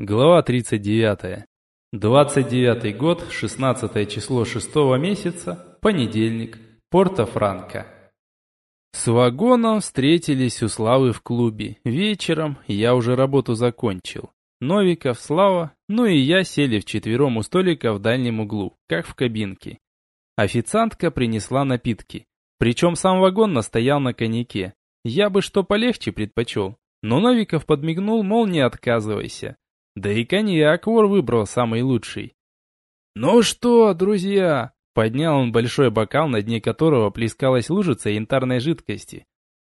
Глава 39. 29 год, 16 число 6 месяца, понедельник, Порто-Франко. С вагоном встретились у Славы в клубе. Вечером я уже работу закончил. Новиков, Слава, ну и я сели вчетвером у столика в дальнем углу, как в кабинке. Официантка принесла напитки. Причем сам вагон настоял на коньяке. Я бы что полегче предпочел. Но Новиков подмигнул, мол, не отказывайся. Да и коньяк вор выбрал самый лучший. «Ну что, друзья?» Поднял он большой бокал, на дне которого плескалась лужица янтарной жидкости.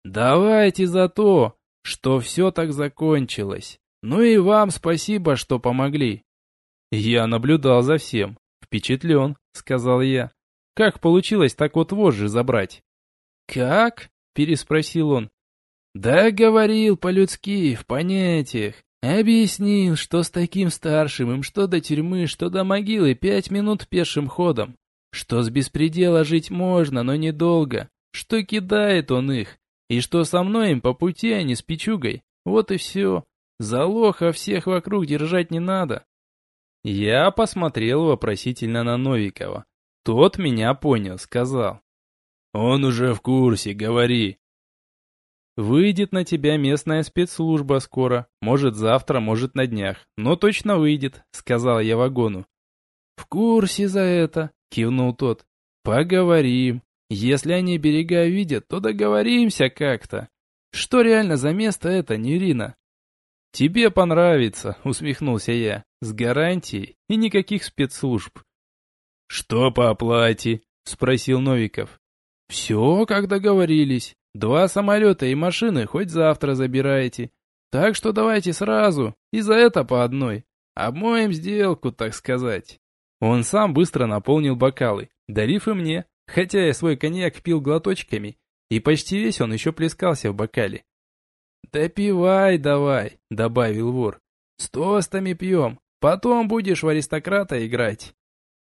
«Давайте за то, что все так закончилось. Ну и вам спасибо, что помогли». «Я наблюдал за всем. Впечатлен», — сказал я. «Как получилось так вот вожжи забрать?» «Как?» — переспросил он. «Да говорил по-людски, в понятиях. Объяснил, что с таким старшим им что до тюрьмы, что до могилы пять минут пешим ходом. Что с беспредела жить можно, но недолго. Что кидает он их. И что со мной им по пути, а не с печугой. Вот и все. За лоха всех вокруг держать не надо. Я посмотрел вопросительно на Новикова. Тот меня понял, сказал. Он уже в курсе, говори. Выйдет на тебя местная спецслужба скоро. Может завтра, может на днях. Но точно выйдет, сказал я вагону. В курсе за это, кивнул тот. Поговорим. Если они берега видят, то договоримся как-то. Что реально за место это, Нерина? Тебе понравится, усмехнулся я. С гарантией и никаких спецслужб. Что по оплате? Спросил Новиков. Все, как договорились. Два самолета и машины хоть завтра забираете. Так что давайте сразу, и за это по одной. Обмоем сделку, так сказать. Он сам быстро наполнил бокалы, дарив и мне, хотя я свой коньяк пил глоточками, и почти весь он еще плескался в бокале. «Допивай давай», — добавил вор. «С тостами пьем, потом будешь в аристократа играть».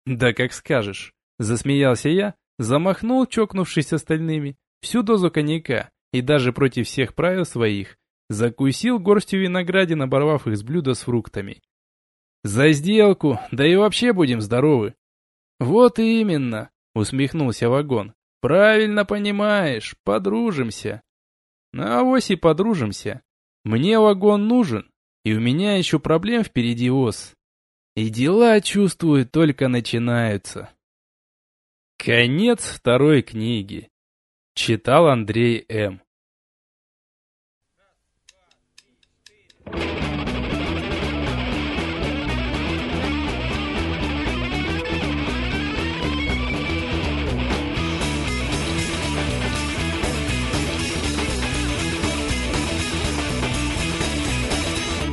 «Да как скажешь», — засмеялся я, замахнул, чокнувшись остальными, всю дозу коньяка и даже против всех правил своих, закусил горстью виноградин, оборвав их с блюда с фруктами. «За сделку, да и вообще будем здоровы!» «Вот именно!» — усмехнулся вагон. «Правильно понимаешь, подружимся!» «Ну, авось и подружимся. Мне вагон нужен, и у меня еще проблем впереди ос. И дела, чувствую, только начинаются». Конец второй книги. Читал Андрей М.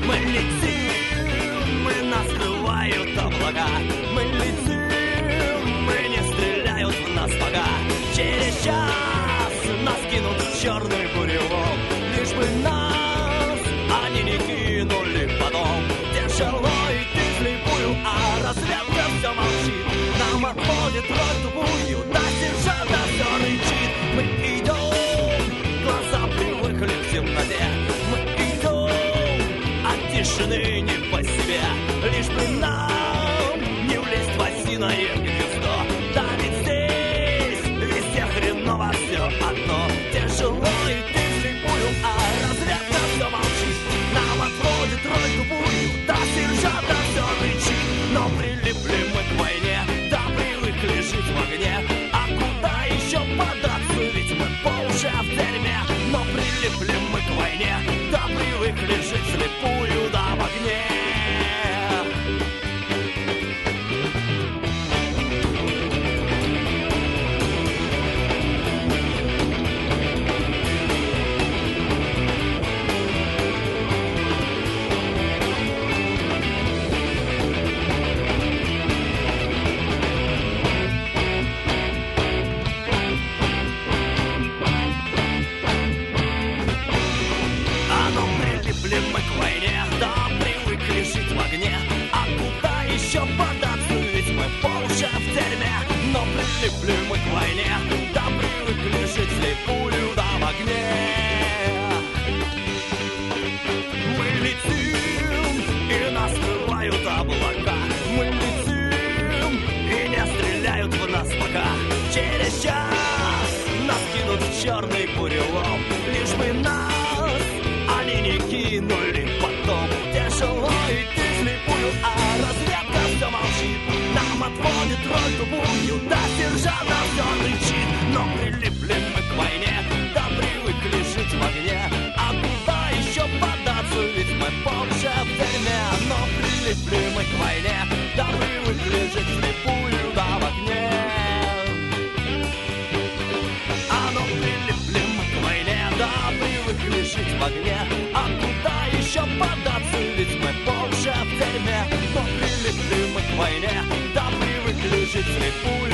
Мы летим, мы нас скрывают облака. Тишины не по себе мы к войне, да привыкли жить в огне. А куда еще податься, ведь мы по уши в дерьме Но прилипли мы к войне, да отводит роль тупую Да, сержанта все рычит Но прилиплены мы к войне Да привыкли жить в огне. А куда еще податься Ведь мы больше в дерьме. Но прилипли мы к войне Да привыкли жить в по уши